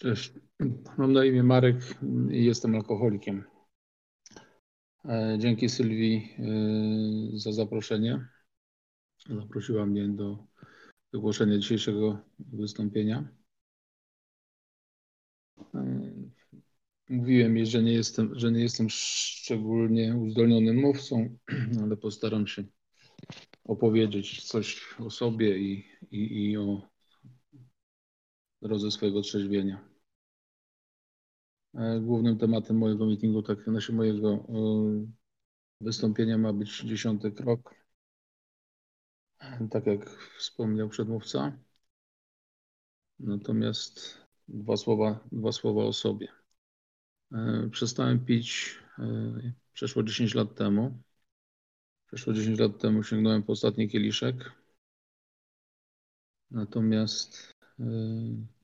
Cześć. Mam na imię Marek i jestem alkoholikiem. E, dzięki Sylwii e, za zaproszenie. Zaprosiła mnie do wygłoszenia dzisiejszego wystąpienia. E, mówiłem jej, że nie jestem, że nie jestem szczególnie uzdolnionym mówcą, ale postaram się opowiedzieć coś o sobie i, i, i o drodze swojego trzeźwienia. E, głównym tematem mojego meetingu, tak, znaczy mojego e, wystąpienia ma być dziesiąty krok. Tak jak wspomniał przedmówca. Natomiast dwa słowa, dwa słowa o sobie. E, przestałem pić przeszło 10 lat temu. Przeszło 10 lat temu sięgnąłem po ostatni kieliszek. Natomiast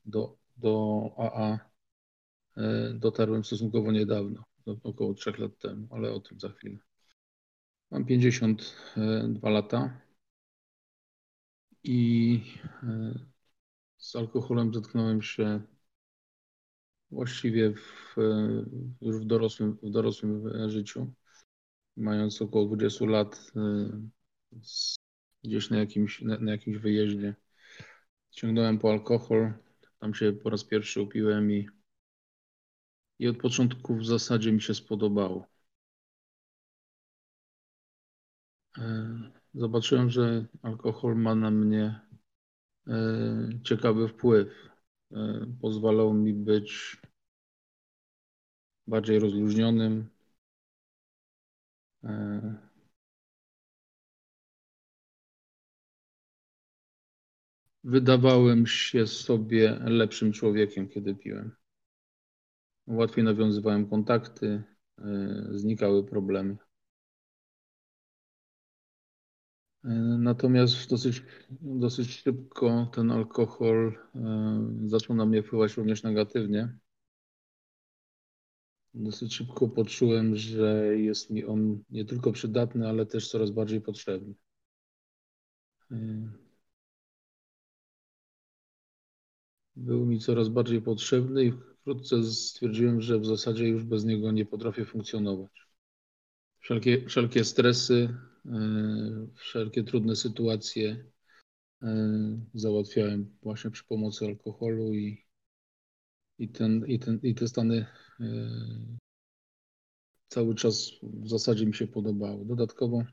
do, do AA dotarłem stosunkowo niedawno, około 3 lat temu, ale o tym za chwilę. Mam 52 lata i e, z alkoholem zetknąłem się właściwie w, już w dorosłym, w dorosłym życiu. Mając około 20 lat, e, gdzieś na jakimś, na, na jakimś wyjeździe, sięgnąłem po alkohol. Tam się po raz pierwszy upiłem i i od początku w zasadzie mi się spodobało. E, zobaczyłem, że alkohol ma na mnie e, ciekawy wpływ. E, pozwalał mi być bardziej rozluźnionym. Wydawałem się sobie lepszym człowiekiem, kiedy piłem łatwiej nawiązywałem kontakty, e, znikały problemy. E, natomiast dosyć, dosyć szybko ten alkohol e, zaczął na mnie wpływać również negatywnie. Dosyć szybko poczułem, że jest mi on nie tylko przydatny, ale też coraz bardziej potrzebny. Był mi coraz bardziej potrzebny i wkrótce stwierdziłem, że w zasadzie już bez niego nie potrafię funkcjonować. Wszelkie, wszelkie stresy, e, wszelkie trudne sytuacje e, załatwiałem właśnie przy pomocy alkoholu i, i, ten, i, ten, i te stany e, cały czas w zasadzie mi się podobały. Dodatkowo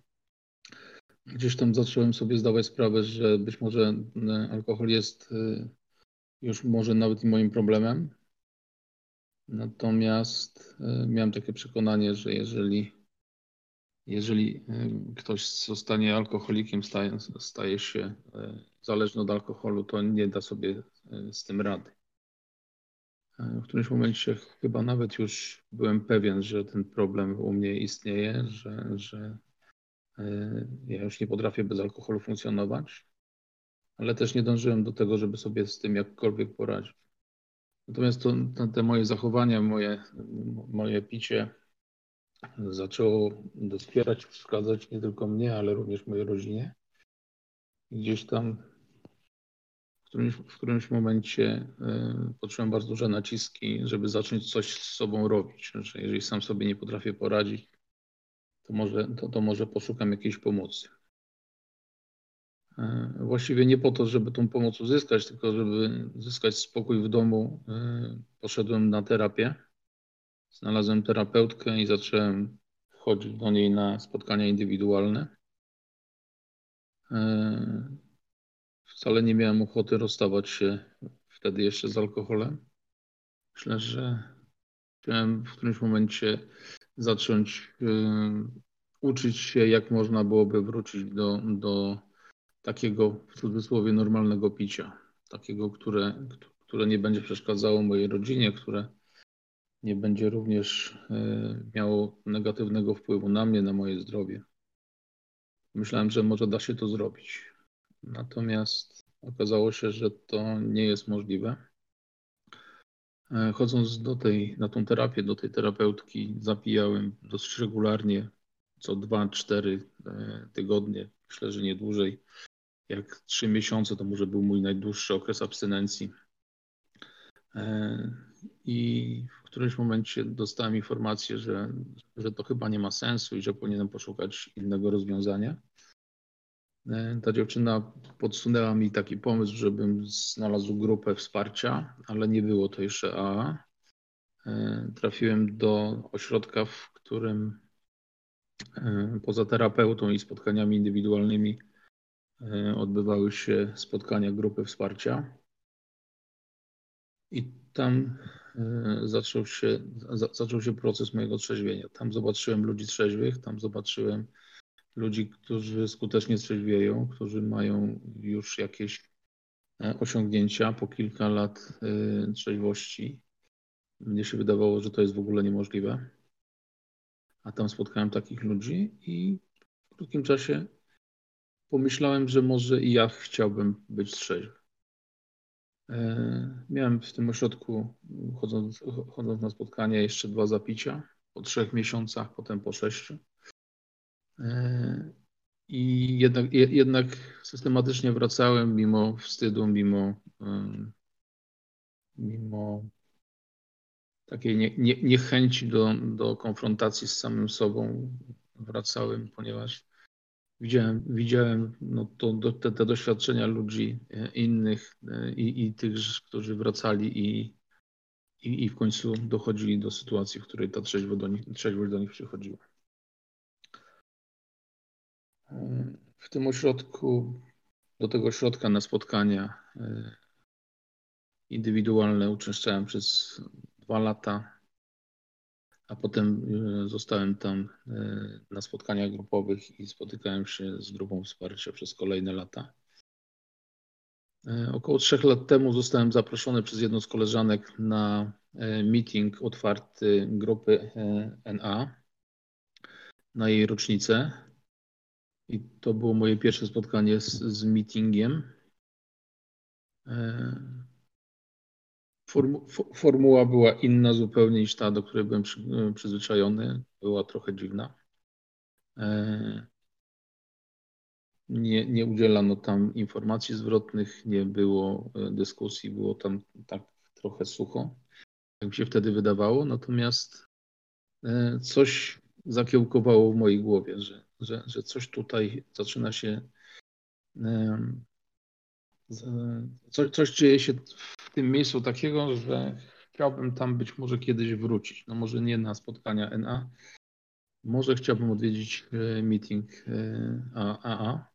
gdzieś tam zacząłem sobie zdawać sprawę, że być może alkohol jest już może nawet i moim problemem, Natomiast e, miałem takie przekonanie, że jeżeli, jeżeli e, ktoś zostanie alkoholikiem, staje, staje się e, zależny od alkoholu, to nie da sobie z tym rady. W którymś momencie chyba nawet już byłem pewien, że ten problem u mnie istnieje, że, że ja już nie potrafię bez alkoholu funkcjonować, ale też nie dążyłem do tego, żeby sobie z tym jakkolwiek poradzić. Natomiast to, te moje zachowania, moje, moje picie zaczęło doskwierać, wskazać nie tylko mnie, ale również mojej rodzinie. Gdzieś tam w którymś, w którymś momencie y, poczułem bardzo duże naciski, żeby zacząć coś z sobą robić. Że jeżeli sam sobie nie potrafię poradzić, to może, to, to może poszukam jakiejś pomocy. E, właściwie nie po to, żeby tą pomoc uzyskać, tylko żeby zyskać spokój w domu, e, poszedłem na terapię. Znalazłem terapeutkę i zacząłem chodzić do niej na spotkania indywidualne. E, wcale nie miałem ochoty rozstawać się wtedy jeszcze z alkoholem. Myślę, że chciałem w którymś momencie zacząć uczyć się, jak można byłoby wrócić do, do takiego w cudzysłowie normalnego picia, takiego, które, które nie będzie przeszkadzało mojej rodzinie, które nie będzie również e, miało negatywnego wpływu na mnie, na moje zdrowie. Myślałem, że może da się to zrobić. Natomiast okazało się, że to nie jest możliwe. E, chodząc do tej, na tą terapię, do tej terapeutki, zapijałem dosyć regularnie, co 2-4 e, tygodnie, myślę, że nie dłużej jak trzy miesiące to może był mój najdłuższy okres abstynencji. I w którymś momencie dostałem informację, że, że to chyba nie ma sensu i że powinienem poszukać innego rozwiązania. Ta dziewczyna podsunęła mi taki pomysł, żebym znalazł grupę wsparcia, ale nie było to jeszcze AA. Trafiłem do ośrodka, w którym poza terapeutą i spotkaniami indywidualnymi odbywały się spotkania grupy wsparcia. I tam zaczął się, zaczął się proces mojego trzeźwienia. Tam zobaczyłem ludzi trzeźwych, tam zobaczyłem ludzi, którzy skutecznie trzeźwieją, którzy mają już jakieś osiągnięcia po kilka lat trzeźwości. Mnie się wydawało, że to jest w ogóle niemożliwe. A tam spotkałem takich ludzi i w krótkim czasie pomyślałem, że może i ja chciałbym być trzeźwy. Miałem w tym ośrodku, chodząc, chodząc na spotkania, jeszcze dwa zapicia po trzech miesiącach, potem po sześciu. I jednak, jednak systematycznie wracałem mimo wstydu, mimo, mimo takiej nie, nie, niechęci do, do konfrontacji z samym sobą. Wracałem, ponieważ widziałem, widziałem no to, te, te doświadczenia ludzi innych i, i tych, którzy wracali i, i, i w końcu dochodzili do sytuacji, w której ta trzeźwość do nich, trzeźwość do nich przychodziła. W tym ośrodku, do tego ośrodka na spotkania indywidualne uczęszczałem przez dwa lata, a potem zostałem tam na spotkaniach grupowych i spotykałem się z grupą wsparcia przez kolejne lata. Około trzech lat temu zostałem zaproszony przez jedną z koleżanek na meeting otwarty grupy NA na jej rocznicę. I to było moje pierwsze spotkanie z, z meetingiem. Formu, formuła była inna zupełnie niż ta, do której byłem przy, przyzwyczajony. Była trochę dziwna. Nie, nie udzielano tam informacji zwrotnych, nie było dyskusji, było tam tak trochę sucho, jak mi się wtedy wydawało. Natomiast coś zakiełkowało w mojej głowie, że, że, że coś tutaj zaczyna się. Coś, coś dzieje się tym miejscu takiego, że chciałbym tam być może kiedyś wrócić. No może nie na spotkania NA, może chciałbym odwiedzić meeting AA.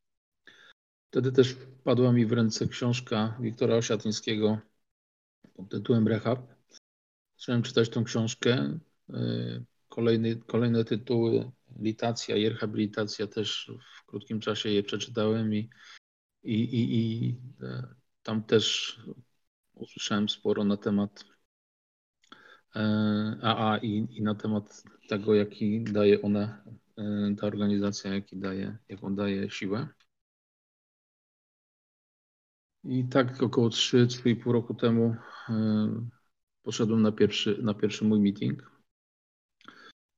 Wtedy też wpadła mi w ręce książka Wiktora Osiatyńskiego pod tytułem Rehab. Zacząłem czytać tą książkę. Kolejny, kolejne tytuły, litacja i rehabilitacja też w krótkim czasie je przeczytałem i, i, i, i tam też usłyszałem sporo na temat AA i, i na temat tego, jaki daje ona, ta organizacja, jaki daje, jaką daje siłę. I tak około 3-3,5 roku temu poszedłem na pierwszy, na pierwszy mój meeting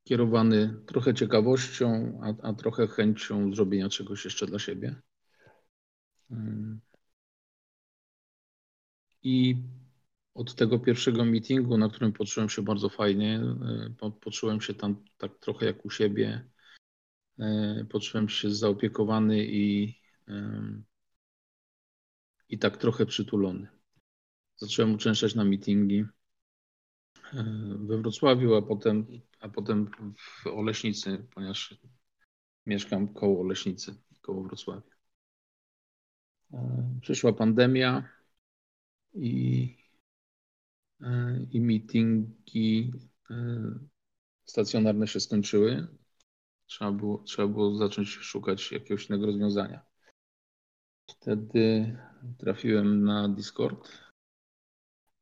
kierowany trochę ciekawością, a, a trochę chęcią zrobienia czegoś jeszcze dla siebie. I od tego pierwszego meetingu, na którym poczułem się bardzo fajnie, poczułem się tam tak trochę jak u siebie, poczułem się zaopiekowany i, i tak trochę przytulony. Zacząłem uczęszczać na meetingi we Wrocławiu, a potem, a potem w Oleśnicy, ponieważ mieszkam koło Oleśnicy, koło Wrocławia. Przyszła pandemia i, i meetingi stacjonarne się skończyły. Trzeba było, trzeba było zacząć szukać jakiegoś innego rozwiązania. Wtedy trafiłem na Discord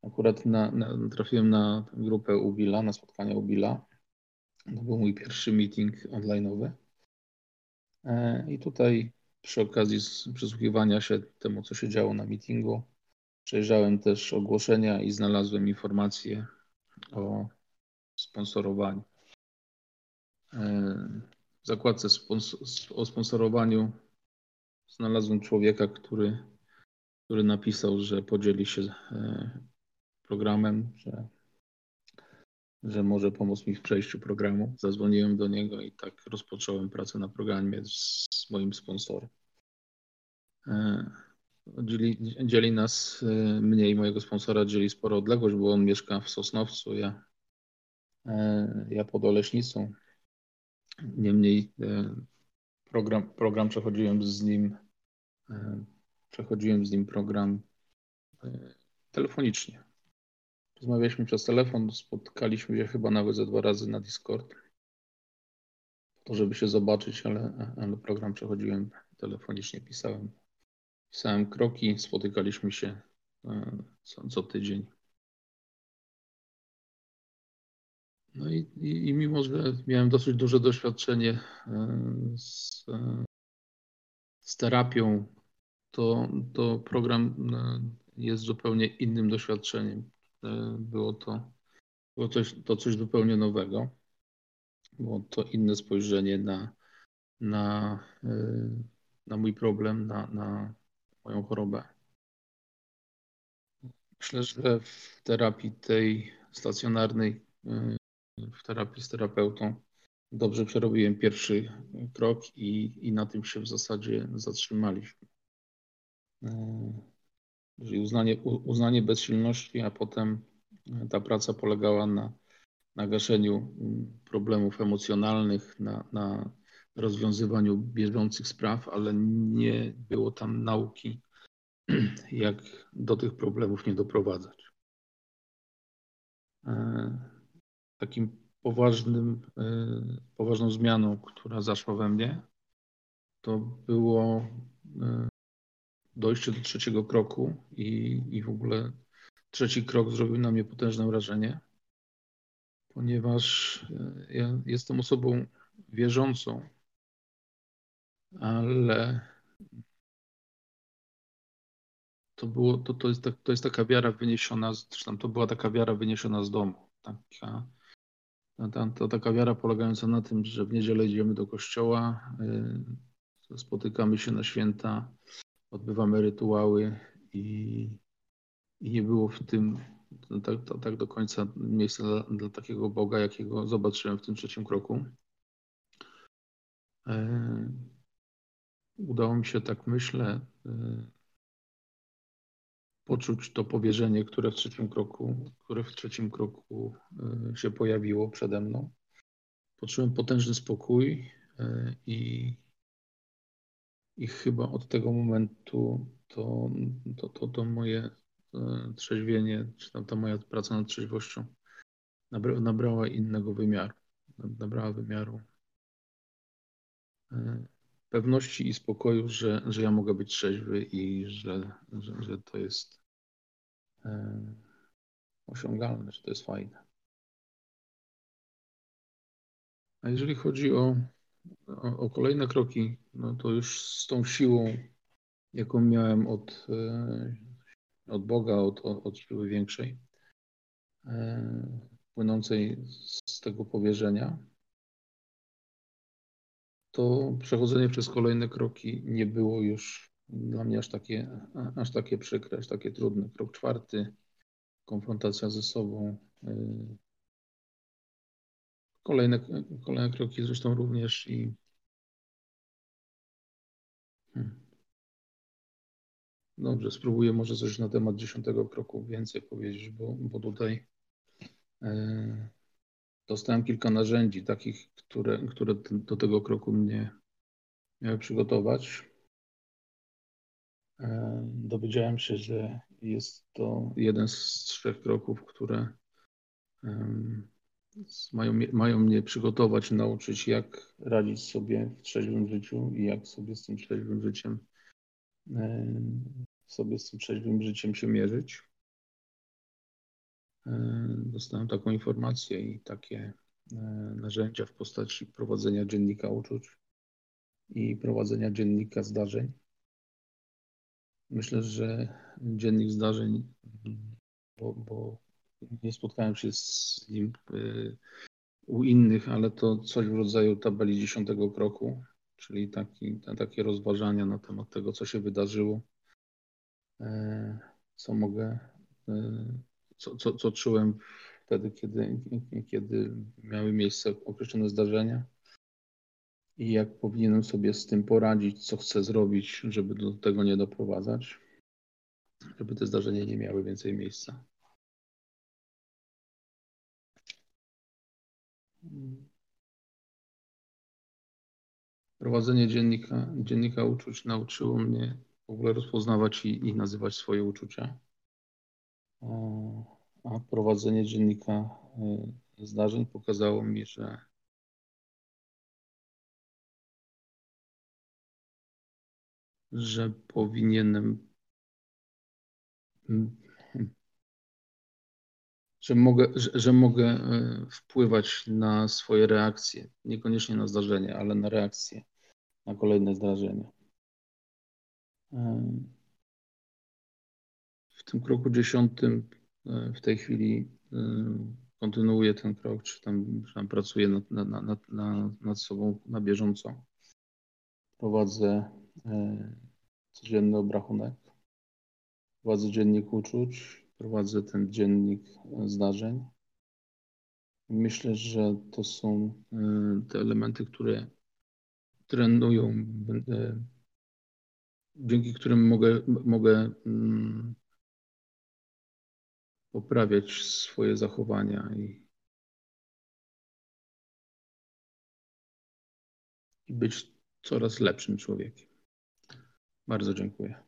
Akurat na, na, trafiłem na grupę Ubila, na spotkanie Ubila. To był mój pierwszy meeting online'owy. E, I tutaj przy okazji przysłuchiwania się temu, co się działo na meetingu, przejrzałem też ogłoszenia i znalazłem informacje o sponsorowaniu. E, w zakładce o sponsorowaniu znalazłem człowieka, który, który napisał, że podzieli się e, programem, że, że może pomóc mi w przejściu programu. Zadzwoniłem do niego i tak rozpocząłem pracę na programie z moim sponsorem. E, dzieli, dzieli nas, e, mnie i mojego sponsora dzieli sporo odległość, bo on mieszka w Sosnowcu, ja, e, ja pod Oleśnicą. Niemniej program, program przechodziłem z nim, przechodziłem z nim program telefonicznie. Rozmawialiśmy przez telefon, spotkaliśmy się chyba nawet ze dwa razy na Discord, po to, żeby się zobaczyć, ale, ale program przechodziłem telefonicznie, pisałem Pisałem kroki, spotykaliśmy się e, co, co tydzień. No i, i, i, mimo, że miałem dosyć duże doświadczenie e, z, e, z terapią, to, to program jest zupełnie innym doświadczeniem. Było to, było coś, to coś zupełnie nowego. Było to inne spojrzenie na, na, na mój problem, na, na, moją chorobę. Myślę, że w terapii tej stacjonarnej, y, w terapii z terapeutą, dobrze przerobiłem pierwszy krok i, i na tym się w zasadzie zatrzymaliśmy. Y, czyli uznanie, uznanie bezsilności, a potem ta praca polegała na, na gaszeniu problemów emocjonalnych, na, na rozwiązywaniu bieżących spraw, ale nie było tam nauki, jak do tych problemów nie doprowadzać. E, takim poważnym, e, poważną zmianą, która zaszła we mnie, to było e, dojście do trzeciego kroku i, i w ogóle trzeci krok zrobił na mnie potężne wrażenie, ponieważ ja jestem osobą wierzącą ale to, było, to, to, jest, tak, to jest taka wiara wyniesiona, zresztą to była taka wiara wyniesiona z domu. Taka, ta, to taka wiara polegająca na tym, że w niedzielę idziemy do kościoła, y, spotykamy się na święta, odbywamy rytuały i, i nie było w tym tak, tak do końca miejsca dla, dla, takiego Boga, jakiego zobaczyłem w tym trzecim kroku. Y, udało mi się, tak myślę, y, poczuć to powierzenie, które w trzecim kroku, które w trzecim kroku y, się pojawiło przede mną. Poczułem potężny spokój y, i, i chyba od tego momentu to, to, to, to moje trzeźwienie, czy tam ta moja praca nad trzeźwością nabrała innego wymiaru. Nabrała wymiaru pewności i spokoju, że, że ja mogę być trzeźwy i że, że, że to jest e, osiągalne, że to jest fajne. A jeżeli chodzi o, o, o, kolejne kroki, no to już z tą siłą, jaką miałem od, e, od Boga, od, od, od siły większej, e, płynącej z tego powierzenia, to przechodzenie przez kolejne kroki nie było już dla mnie aż takie, aż takie przykre, aż takie trudne. Krok czwarty, konfrontacja ze sobą. Y, kolejne, kolejne kroki zresztą również i hmm. Dobrze, spróbuję może coś na temat dziesiątego kroku więcej powiedzieć, bo, bo tutaj y, dostałem kilka narzędzi takich, które, które do tego kroku mnie miały przygotować. E, dowiedziałem się, że jest to jeden z trzech kroków, które mają, mają mnie przygotować, nauczyć, jak radzić sobie w trzeźwym życiu i jak sobie z tym trzeźwym życiem sobie z tym trzeźwym życiem się mierzyć. E, dostałem taką informację i takie e, narzędzia w postaci prowadzenia dziennika uczuć i prowadzenia dziennika zdarzeń. Myślę, że dziennik zdarzeń, bo, bo nie spotkałem się z nim e, u innych, ale to coś w rodzaju tabeli dziesiątego kroku, czyli taki, takie rozważania na temat tego, co się wydarzyło, co mogę co, co, co czułem wtedy, kiedy, kiedy miały miejsce określone zdarzenia i jak powinienem sobie z tym poradzić, co chcę zrobić, żeby do tego nie doprowadzać, żeby te zdarzenia nie miały więcej miejsca. Prowadzenie dziennika, dziennika uczuć nauczyło mnie w ogóle rozpoznawać i, i nazywać swoje uczucia. A prowadzenie dziennika e, zdarzeń pokazało mi, że że powinienem że mogę, że, że mogę e, wpływać na swoje reakcje, niekoniecznie na zdarzenia, ale na reakcje, na kolejne zdarzenia. E, w tym kroku dziesiątym e, w tej chwili kontynuuję ten krok, czy tam, czy tam pracuję nad, nad, nad, nad sobą na bieżąco. Prowadzę codzienny obrachunek, prowadzę dziennik uczuć, prowadzę ten dziennik zdarzeń. Myślę, że to są e, te elementy, które trenują, e, dzięki którym mogę, mogę mm, poprawiać swoje zachowania i, i być coraz lepszym człowiekiem. Bardzo dziękuję.